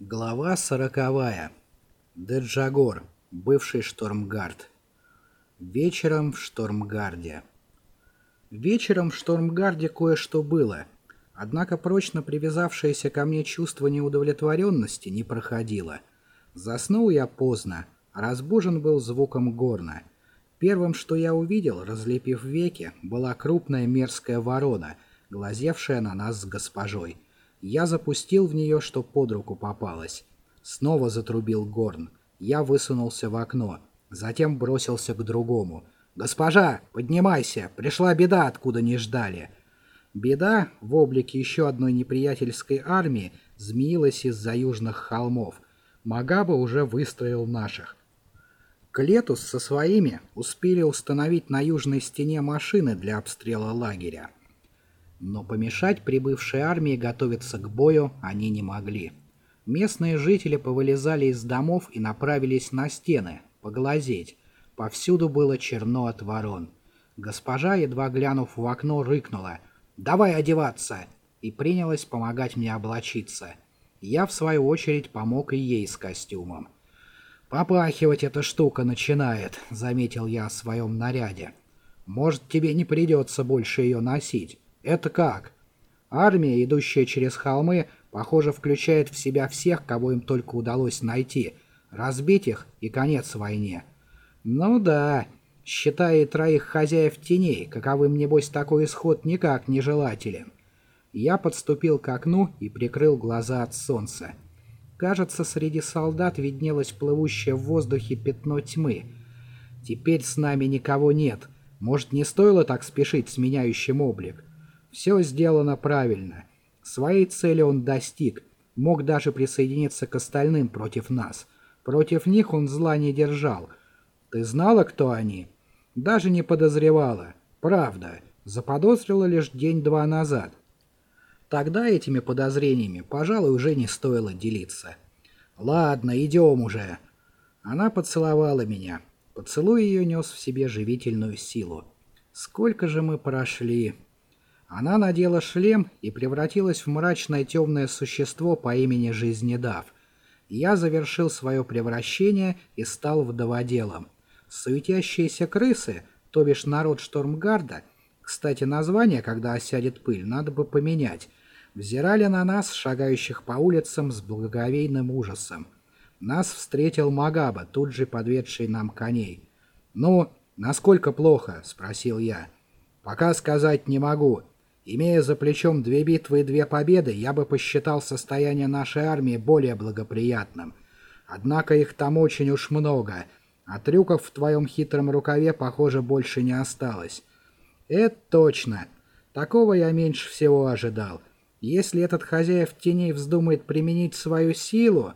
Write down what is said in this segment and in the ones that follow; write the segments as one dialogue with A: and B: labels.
A: Глава сороковая. Деджагор, бывший Штормгард. Вечером в Штормгарде. Вечером в Штормгарде кое-что было, однако прочно привязавшееся ко мне чувство неудовлетворенности не проходило. Заснул я поздно, разбужен был звуком горна. Первым, что я увидел, разлепив веки, была крупная мерзкая ворона, глазевшая на нас с госпожой — я запустил в нее, что под руку попалось. Снова затрубил горн. Я высунулся в окно. Затем бросился к другому. «Госпожа, поднимайся! Пришла беда, откуда не ждали!» Беда в облике еще одной неприятельской армии змеилась из-за южных холмов. Магаба уже выстроил наших. Клетус со своими успели установить на южной стене машины для обстрела лагеря. Но помешать прибывшей армии готовиться к бою они не могли. Местные жители повылезали из домов и направились на стены, поглазеть. Повсюду было черно от ворон. Госпожа, едва глянув в окно, рыкнула «Давай одеваться!» и принялась помогать мне облачиться. Я, в свою очередь, помог и ей с костюмом. «Попахивать эта штука начинает», — заметил я о своем наряде. «Может, тебе не придется больше ее носить». Это как? Армия, идущая через холмы, похоже, включает в себя всех, кого им только удалось найти. Разбить их и конец войне. Ну да, считая троих хозяев теней, каковым, небось, такой исход никак не желателен. Я подступил к окну и прикрыл глаза от солнца. Кажется, среди солдат виднелось плывущее в воздухе пятно тьмы. Теперь с нами никого нет. Может, не стоило так спешить с меняющим облик? Все сделано правильно. Своей цели он достиг, мог даже присоединиться к остальным против нас. Против них он зла не держал. Ты знала, кто они? Даже не подозревала. Правда, заподозрила лишь день-два назад. Тогда этими подозрениями, пожалуй, уже не стоило делиться. «Ладно, идем уже». Она поцеловала меня. Поцелуй ее нес в себе живительную силу. «Сколько же мы прошли...» Она надела шлем и превратилась в мрачное темное существо по имени Жизнедав. Я завершил свое превращение и стал вдоводелом. Суетящиеся крысы, то бишь народ Штормгарда, кстати, название, когда осядет пыль, надо бы поменять, взирали на нас, шагающих по улицам с благоговейным ужасом. Нас встретил Магаба, тут же подведший нам коней. «Ну, насколько плохо?» — спросил я. «Пока сказать не могу. Имея за плечом две битвы и две победы, я бы посчитал состояние нашей армии более благоприятным. Однако их там очень уж много, а трюков в твоем хитром рукаве, похоже, больше не осталось. Это точно. Такого я меньше всего ожидал. Если этот хозяев теней вздумает применить свою силу,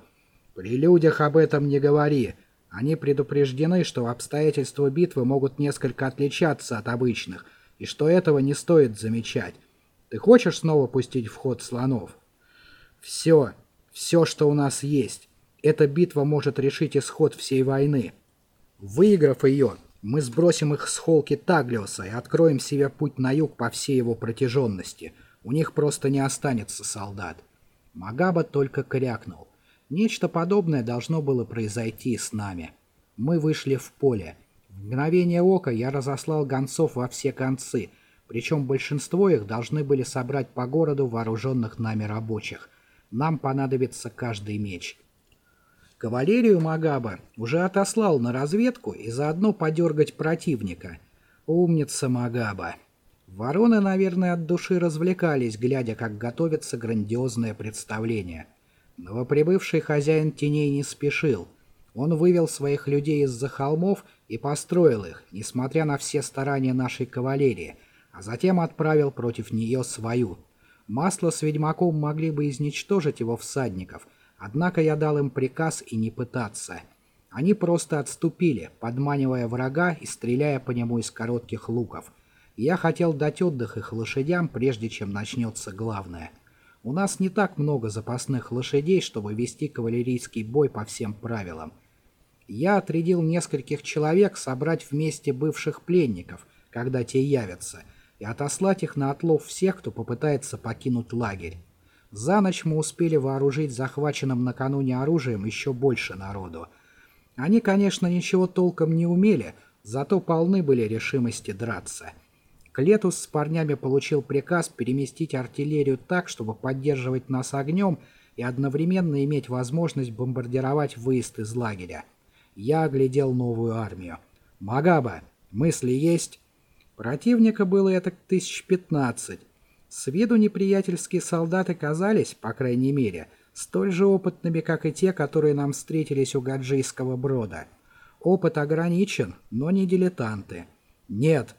A: при людях об этом не говори. Они предупреждены, что обстоятельства битвы могут несколько отличаться от обычных, и что этого не стоит замечать. Ты хочешь снова пустить в ход слонов? Все, все, что у нас есть. Эта битва может решить исход всей войны. Выиграв ее, мы сбросим их с холки Таглиоса и откроем себе путь на юг по всей его протяженности. У них просто не останется солдат. Магаба только крякнул. Нечто подобное должно было произойти с нами. Мы вышли в поле. В мгновение ока я разослал гонцов во все концы, причем большинство их должны были собрать по городу вооруженных нами рабочих. Нам понадобится каждый меч. Кавалерию Магаба уже отослал на разведку и заодно подергать противника. Умница Магаба. Вороны, наверное, от души развлекались, глядя, как готовится грандиозное представление. Новоприбывший хозяин теней не спешил. Он вывел своих людей из-за холмов и построил их, несмотря на все старания нашей кавалерии, а затем отправил против нее свою. Масло с ведьмаком могли бы изничтожить его всадников, однако я дал им приказ и не пытаться. Они просто отступили, подманивая врага и стреляя по нему из коротких луков. я хотел дать отдых их лошадям, прежде чем начнется главное. У нас не так много запасных лошадей, чтобы вести кавалерийский бой по всем правилам. Я отрядил нескольких человек собрать вместе бывших пленников, когда те явятся, и отослать их на отлов всех, кто попытается покинуть лагерь. За ночь мы успели вооружить захваченным накануне оружием еще больше народу. Они, конечно, ничего толком не умели, зато полны были решимости драться. Клетус с парнями получил приказ переместить артиллерию так, чтобы поддерживать нас огнем и одновременно иметь возможность бомбардировать выезд из лагеря. Я оглядел новую армию. «Магаба, мысли есть?» Противника было это тысяч пятнадцать. С виду неприятельские солдаты казались, по крайней мере, столь же опытными, как и те, которые нам встретились у Гаджийского брода. Опыт ограничен, но не дилетанты. Нет,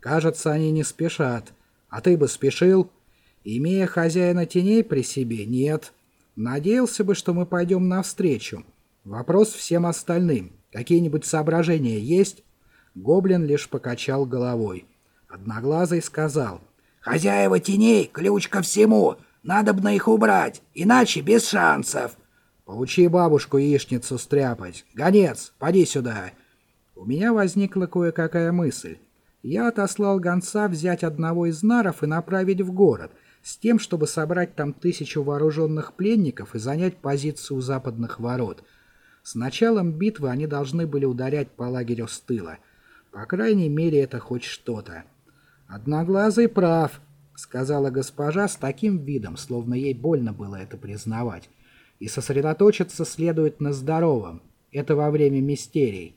A: кажется, они не спешат. А ты бы спешил? Имея хозяина теней при себе, нет. Надеялся бы, что мы пойдем навстречу. Вопрос всем остальным. Какие-нибудь соображения есть? Гоблин лишь покачал головой. Одноглазый сказал. «Хозяева теней, ключ ко всему. На их убрать, иначе без шансов. Поучи бабушку яичницу стряпать. Гонец, поди сюда. У меня возникла кое-какая мысль. Я отослал гонца взять одного из наров и направить в город, с тем, чтобы собрать там тысячу вооруженных пленников и занять позицию у западных ворот. С началом битвы они должны были ударять по лагерю с тыла. По крайней мере, это хоть что-то. Одноглазый прав. — сказала госпожа с таким видом, словно ей больно было это признавать. «И сосредоточиться следует на здоровом. Это во время мистерий».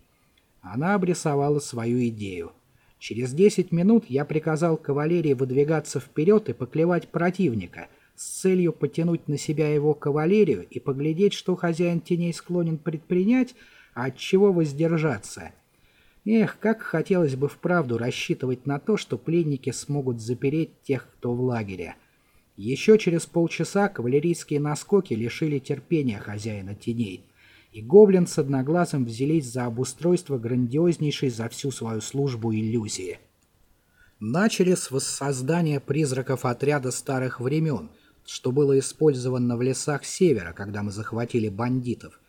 A: Она обрисовала свою идею. Через десять минут я приказал кавалерии выдвигаться вперед и поклевать противника, с целью потянуть на себя его кавалерию и поглядеть, что хозяин теней склонен предпринять, а от чего воздержаться — Эх, как хотелось бы вправду рассчитывать на то, что пленники смогут запереть тех, кто в лагере. Еще через полчаса кавалерийские наскоки лишили терпения хозяина теней, и гоблин с одноглазым взялись за обустройство грандиознейшей за всю свою службу иллюзии. Начали с воссоздания призраков отряда старых времен, что было использовано в лесах севера, когда мы захватили бандитов.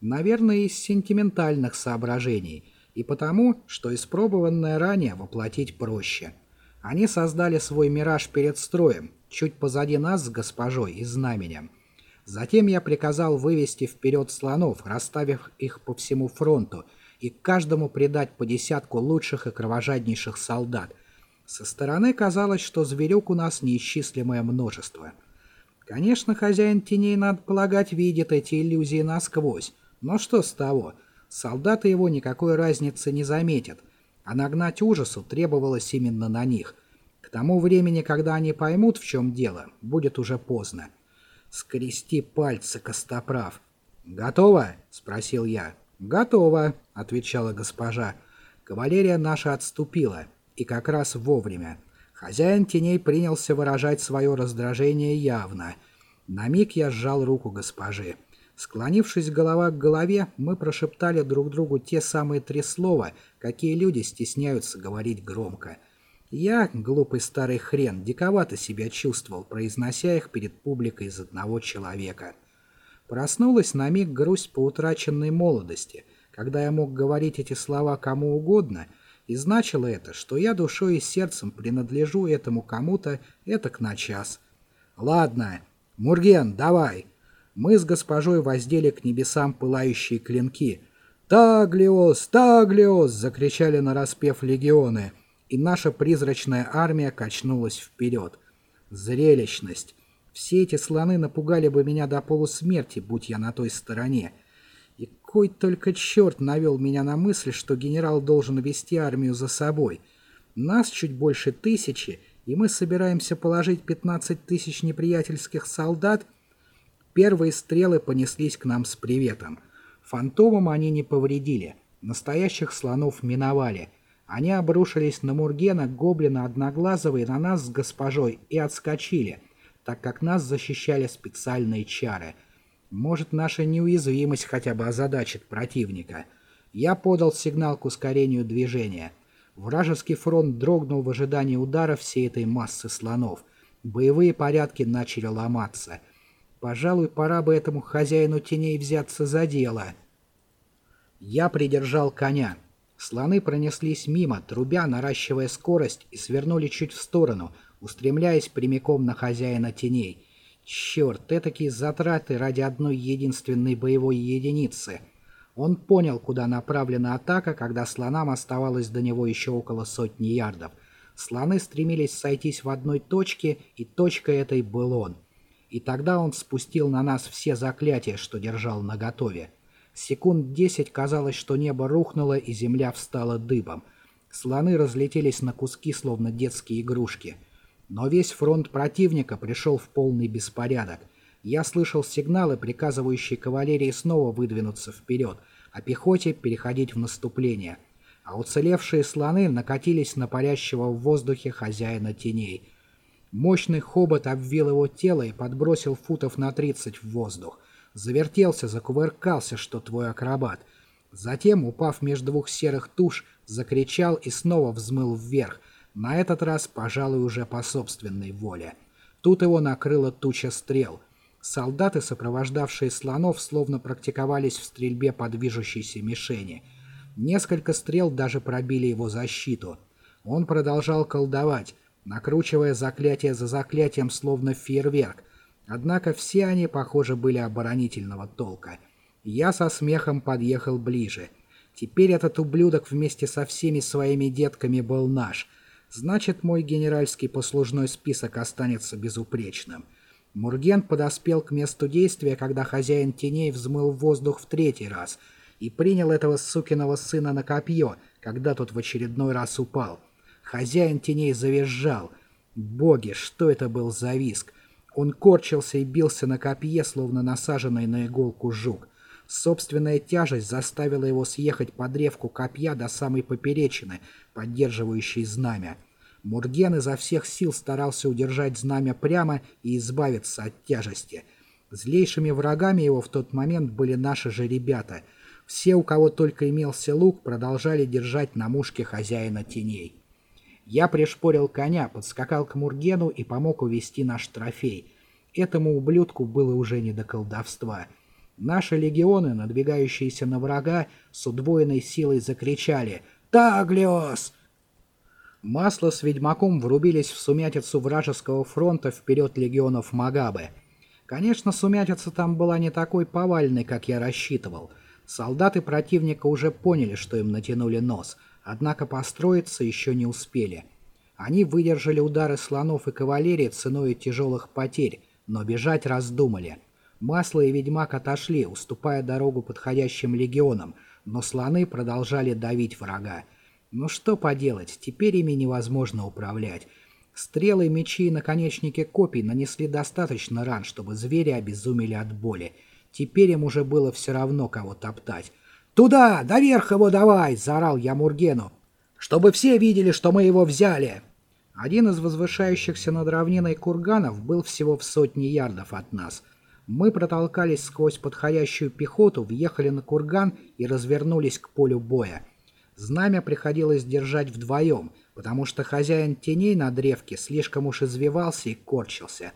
A: Наверное, из сентиментальных соображений – и потому, что испробованное ранее воплотить проще. Они создали свой мираж перед строем, чуть позади нас с госпожой и знаменем. Затем я приказал вывести вперед слонов, расставив их по всему фронту, и каждому придать по десятку лучших и кровожаднейших солдат. Со стороны казалось, что зверюк у нас неисчислимое множество. Конечно, хозяин теней, надо полагать, видит эти иллюзии насквозь. Но что с того? — Солдаты его никакой разницы не заметят, а нагнать ужасу требовалось именно на них. К тому времени, когда они поймут, в чем дело, будет уже поздно. Скрести пальцы, Костоправ. «Готово?» — спросил я. «Готово», — отвечала госпожа. Кавалерия наша отступила, и как раз вовремя. Хозяин теней принялся выражать свое раздражение явно. На миг я сжал руку госпожи. Склонившись голова к голове, мы прошептали друг другу те самые три слова, какие люди стесняются говорить громко. Я, глупый старый хрен, диковато себя чувствовал, произнося их перед публикой из одного человека. Проснулась на миг грусть по утраченной молодости, когда я мог говорить эти слова кому угодно, и значило это, что я душой и сердцем принадлежу этому кому-то этак на час. «Ладно, Мурген, давай!» мы с госпожой воздели к небесам пылающие клинки. «Таглиос! Таглиос!» — закричали нараспев легионы, и наша призрачная армия качнулась вперед. Зрелищность! Все эти слоны напугали бы меня до полусмерти, будь я на той стороне. И кой только черт навел меня на мысль, что генерал должен вести армию за собой. Нас чуть больше тысячи, и мы собираемся положить 15 тысяч неприятельских солдат — Первые стрелы понеслись к нам с приветом. Фантомам они не повредили. Настоящих слонов миновали. Они обрушились на Мургена, Гоблина, Одноглазого и на нас с госпожой и отскочили, так как нас защищали специальные чары. Может, наша неуязвимость хотя бы озадачит противника. Я подал сигнал к ускорению движения. Вражеский фронт дрогнул в ожидании удара всей этой массы слонов. Боевые порядки начали ломаться — Пожалуй, пора бы этому хозяину теней взяться за дело. Я придержал коня. Слоны пронеслись мимо, трубя, наращивая скорость, и свернули чуть в сторону, устремляясь прямиком на хозяина теней. Черт, этакие затраты ради одной единственной боевой единицы. Он понял, куда направлена атака, когда слонам оставалось до него еще около сотни ярдов. Слоны стремились сойтись в одной точке, и точкой этой был он. И тогда он спустил на нас все заклятия, что держал наготове. Секунд десять казалось, что небо рухнуло, и земля встала дыбом. Слоны разлетелись на куски, словно детские игрушки — но весь фронт противника пришел в полный беспорядок. Я слышал сигналы, приказывающие кавалерии снова выдвинуться вперед, а пехоте переходить в наступление. А уцелевшие слоны накатились на парящего в воздухе хозяина теней. Мощный хобот обвил его тело и подбросил футов на 30 в воздух. Завертелся, закувыркался, что твой акробат. Затем, упав между двух серых туш, закричал и снова взмыл вверх, на этот раз, пожалуй, уже по собственной воле. Тут его накрыла туча стрел. Солдаты, сопровождавшие слонов, словно практиковались в стрельбе по движущейся мишени. Несколько стрел даже пробили его защиту. Он продолжал колдовать, накручивая заклятие за заклятием, словно фейерверк. Однако все они, похоже, были оборонительного толка. Я со смехом подъехал ближе. Теперь этот ублюдок вместе со всеми своими детками был наш — Значит, мой генеральский послужной список останется безупречным. Мурген подоспел к месту действия, когда хозяин теней взмыл воздух в третий раз и принял этого сукиного сына на копье, когда тот в очередной раз упал. Хозяин теней завизжал. Боги, что это был за виск? Он корчился и бился на копье, словно насаженный на иголку жук. Собственная тяжесть заставила его съехать по древку копья до самой поперечины, поддерживающей знамя. Мурген изо всех сил старался удержать знамя прямо и избавиться от тяжести. Злейшими врагами его в тот момент были наши же ребята. Все, у кого только имелся лук, продолжали держать на мушке хозяина теней. Я пришпорил коня, подскакал к Мургену и помог увести наш трофей. Этому ублюдку было уже не до колдовства — Наши легионы, надвигающиеся на врага, с удвоенной силой закричали «Таглиос!». Масло с ведьмаком врубились в сумятицу вражеского фронта вперед легионов Магабы. Конечно, сумятица там была не такой повальной, как я рассчитывал. Солдаты противника уже поняли, что им натянули нос, однако построиться еще не успели. Они выдержали удары слонов и кавалерии ценой тяжелых потерь, но бежать раздумали – Масло и Ведьмак отошли, уступая дорогу подходящим легионам, но слоны продолжали давить врага. Ну что поделать, теперь ими невозможно управлять. Стрелы, мечи и наконечники копий нанесли достаточно ран, чтобы звери обезумели от боли. Теперь им уже было все равно, кого топтать. «Туда! Доверх его давай!» — заорал я Мургену. «Чтобы все видели, что мы его взяли!» Один из возвышающихся над равниной курганов был всего в сотне ярдов от нас — мы протолкались сквозь подходящую пехоту, въехали на курган и развернулись к полю боя. Знамя приходилось держать вдвоем, потому что хозяин теней на древке слишком уж извивался и корчился.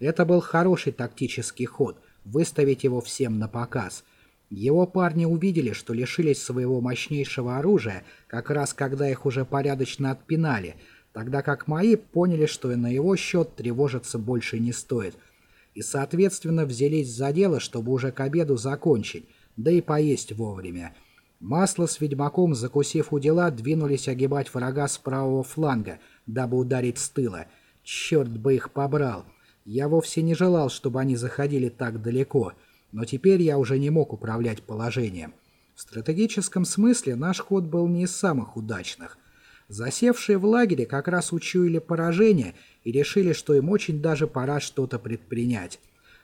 A: Это был хороший тактический ход — выставить его всем на показ. Его парни увидели, что лишились своего мощнейшего оружия, как раз когда их уже порядочно отпинали, тогда как мои поняли, что и на его счет тревожиться больше не стоит — и, соответственно, взялись за дело, чтобы уже к обеду закончить, да и поесть вовремя. Масло с ведьмаком, закусив у дела, двинулись огибать врага с правого фланга, дабы ударить с тыла. Черт бы их побрал! Я вовсе не желал, чтобы они заходили так далеко, но теперь я уже не мог управлять положением. В стратегическом смысле наш ход был не из самых удачных. Засевшие в лагере как раз учуяли поражение и решили, что им очень даже пора что-то предпринять.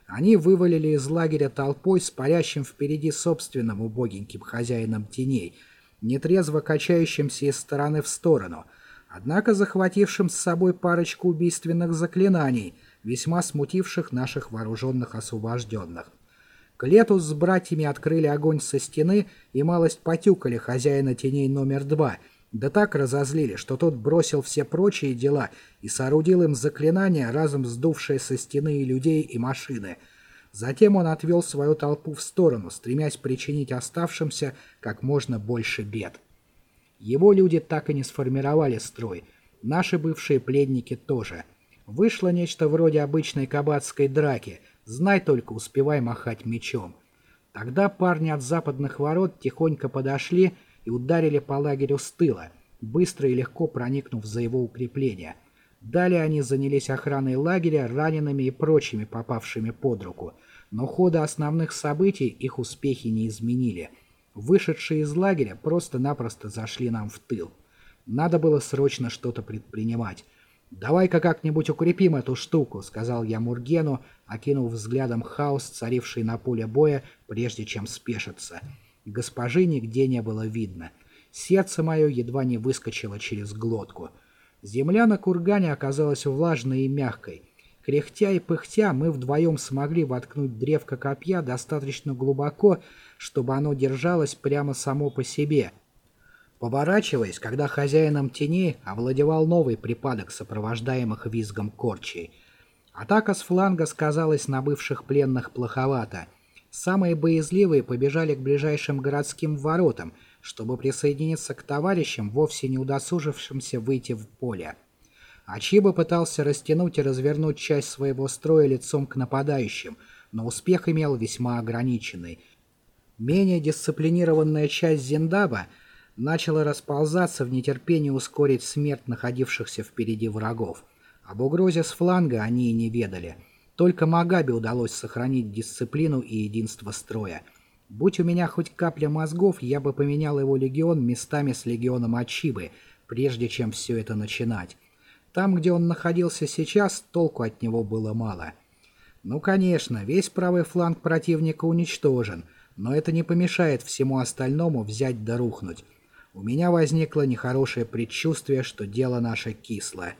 A: Они вывалили из лагеря толпой с парящим впереди собственным убогеньким хозяином теней, нетрезво качающимся из стороны в сторону, однако захватившим с собой парочку убийственных заклинаний, весьма смутивших наших вооруженных освобожденных. Клетус с братьями открыли огонь со стены и малость потюкали хозяина теней номер два — да так разозлили, что тот бросил все прочие дела и соорудил им заклинание, разом сдувшее со стены и людей, и машины. Затем он отвел свою толпу в сторону, стремясь причинить оставшимся как можно больше бед. Его люди так и не сформировали строй, наши бывшие пленники тоже. Вышло нечто вроде обычной кабацкой драки, знай только успевай махать мечом. Тогда парни от западных ворот тихонько подошли и ударили по лагерю с тыла, быстро и легко проникнув за его укрепление. Далее они занялись охраной лагеря, ранеными и прочими попавшими под руку, но хода основных событий их успехи не изменили. Вышедшие из лагеря просто-напросто зашли нам в тыл. Надо было срочно что-то предпринимать. «Давай-ка как-нибудь укрепим эту штуку», — сказал я Мургену, окинув взглядом хаос, царивший на поле боя, прежде чем спешиться. Госпожи нигде не было видно. Сердце мое едва не выскочило через глотку. Земля на кургане оказалась влажной и мягкой. Кряхтя и пыхтя мы вдвоем смогли воткнуть древко копья достаточно глубоко, чтобы оно держалось прямо само по себе — Поворачиваясь, когда хозяином тени овладевал новый припадок сопровождаемых визгом корчей. Атака с фланга сказалась на бывших пленных плоховато. Самые боязливые побежали к ближайшим городским воротам, чтобы присоединиться к товарищам, вовсе не удосужившимся выйти в поле. Ачиба пытался растянуть и развернуть часть своего строя лицом к нападающим, но успех имел весьма ограниченный. Менее дисциплинированная часть Зиндаба – начало расползаться в нетерпении ускорить смерть находившихся впереди врагов. Об угрозе с фланга они и не ведали. Только Магабе удалось сохранить дисциплину и единство строя. Будь у меня хоть капля мозгов, я бы поменял его легион местами с легионом Ачибы, прежде чем все это начинать. Там, где он находился сейчас, толку от него было мало. Ну, конечно, весь правый фланг противника уничтожен, но это не помешает всему остальному взять да рухнуть. У меня возникло нехорошее предчувствие, что дело наше кислое.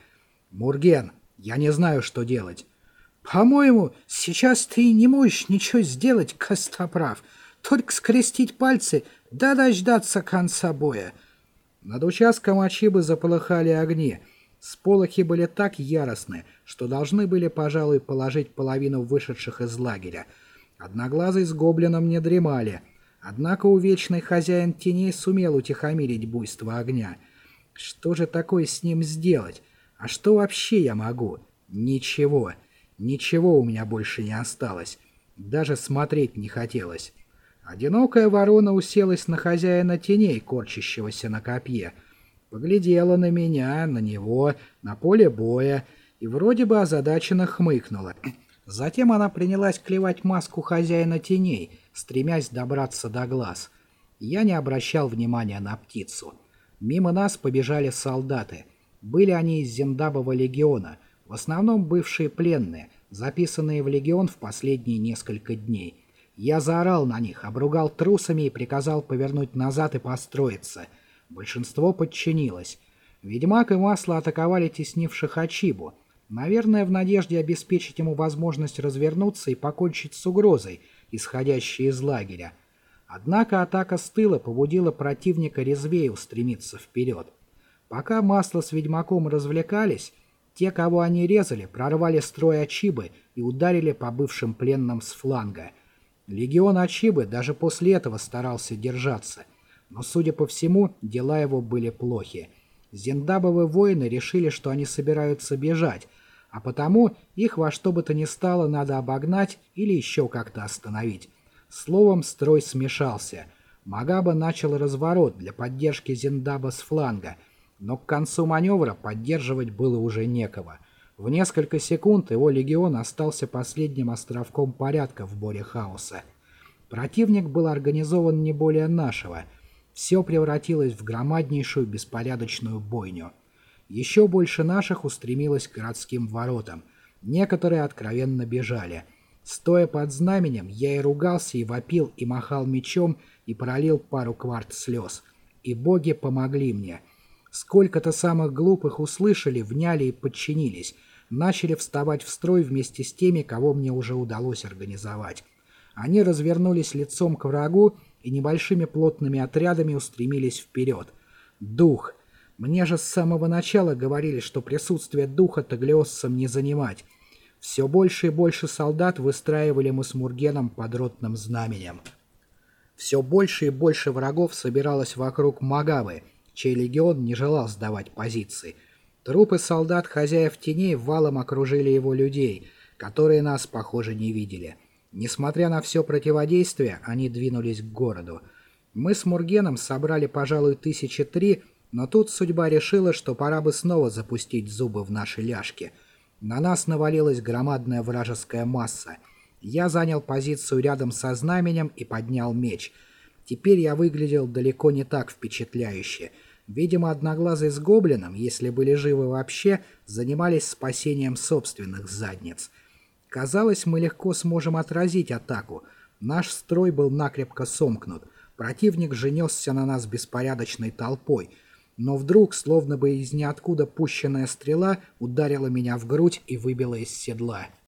A: «Мурген, я не знаю, что делать». «По-моему, сейчас ты не можешь ничего сделать, Костоправ. Только скрестить пальцы, да дождаться конца боя». Над участком Ачибы заполыхали огни. Сполохи были так яростны, что должны были, пожалуй, положить половину вышедших из лагеря. Одноглазый с гоблином не дремали — Однако увечный хозяин теней сумел утихомирить буйство огня. Что же такое с ним сделать? А что вообще я могу? Ничего. Ничего у меня больше не осталось. Даже смотреть не хотелось. Одинокая ворона уселась на хозяина теней, корчащегося на копье. Поглядела на меня, на него, на поле боя, и вроде бы озадаченно хмыкнула. Затем она принялась клевать маску хозяина теней — стремясь добраться до глаз. Я не обращал внимания на птицу. Мимо нас побежали солдаты. Были они из Зендабова легиона, в основном бывшие пленные, записанные в легион в последние несколько дней. Я заорал на них, обругал трусами и приказал повернуть назад и построиться. Большинство подчинилось. Ведьмак и Масло атаковали теснивших Ачибу. Наверное, в надежде обеспечить ему возможность развернуться и покончить с угрозой — исходящие из лагеря. Однако атака с тыла побудила противника резвее устремиться вперед. Пока Масло с Ведьмаком развлекались, те, кого они резали, прорвали строй Ачибы и ударили по бывшим пленным с фланга. Легион Ачибы даже после этого старался держаться, но, судя по всему, дела его были плохи. Зендабовы воины решили, что они собираются бежать, а потому их во что бы то ни стало надо обогнать или еще как-то остановить. Словом, строй смешался. Магаба начал разворот для поддержки Зендаба с фланга, но к концу маневра поддерживать было уже некого. В несколько секунд его легион остался последним островком порядка в боре хаоса. Противник был организован не более нашего. Все превратилось в громаднейшую беспорядочную бойню. Еще больше наших устремилось к городским воротам. Некоторые откровенно бежали. Стоя под знаменем, я и ругался, и вопил, и махал мечом, и пролил пару кварт слез. И боги помогли мне. Сколько-то самых глупых услышали, вняли и подчинились. Начали вставать в строй вместе с теми, кого мне уже удалось организовать. Они развернулись лицом к врагу и небольшими плотными отрядами устремились вперед. Дух, мне же с самого начала говорили, что присутствие духа таглиоссам не занимать. Все больше и больше солдат выстраивали мы с Мургеном под ротным знаменем. Все больше и больше врагов собиралось вокруг Магавы, чей легион не желал сдавать позиции. Трупы солдат хозяев теней валом окружили его людей, которые нас, похоже, не видели. Несмотря на все противодействие, они двинулись к городу. Мы с Мургеном собрали, пожалуй, тысячи три, но тут судьба решила, что пора бы снова запустить зубы в наши ляжки. На нас навалилась громадная вражеская масса. Я занял позицию рядом со знаменем и поднял меч. Теперь я выглядел далеко не так впечатляюще. Видимо, Одноглазый с Гоблином, если были живы вообще, занимались спасением собственных задниц. Казалось, мы легко сможем отразить атаку. Наш строй был накрепко сомкнут. Противник же несся на нас беспорядочной толпой. Но вдруг, словно бы из ниоткуда пущенная стрела, ударила меня в грудь и выбила из седла.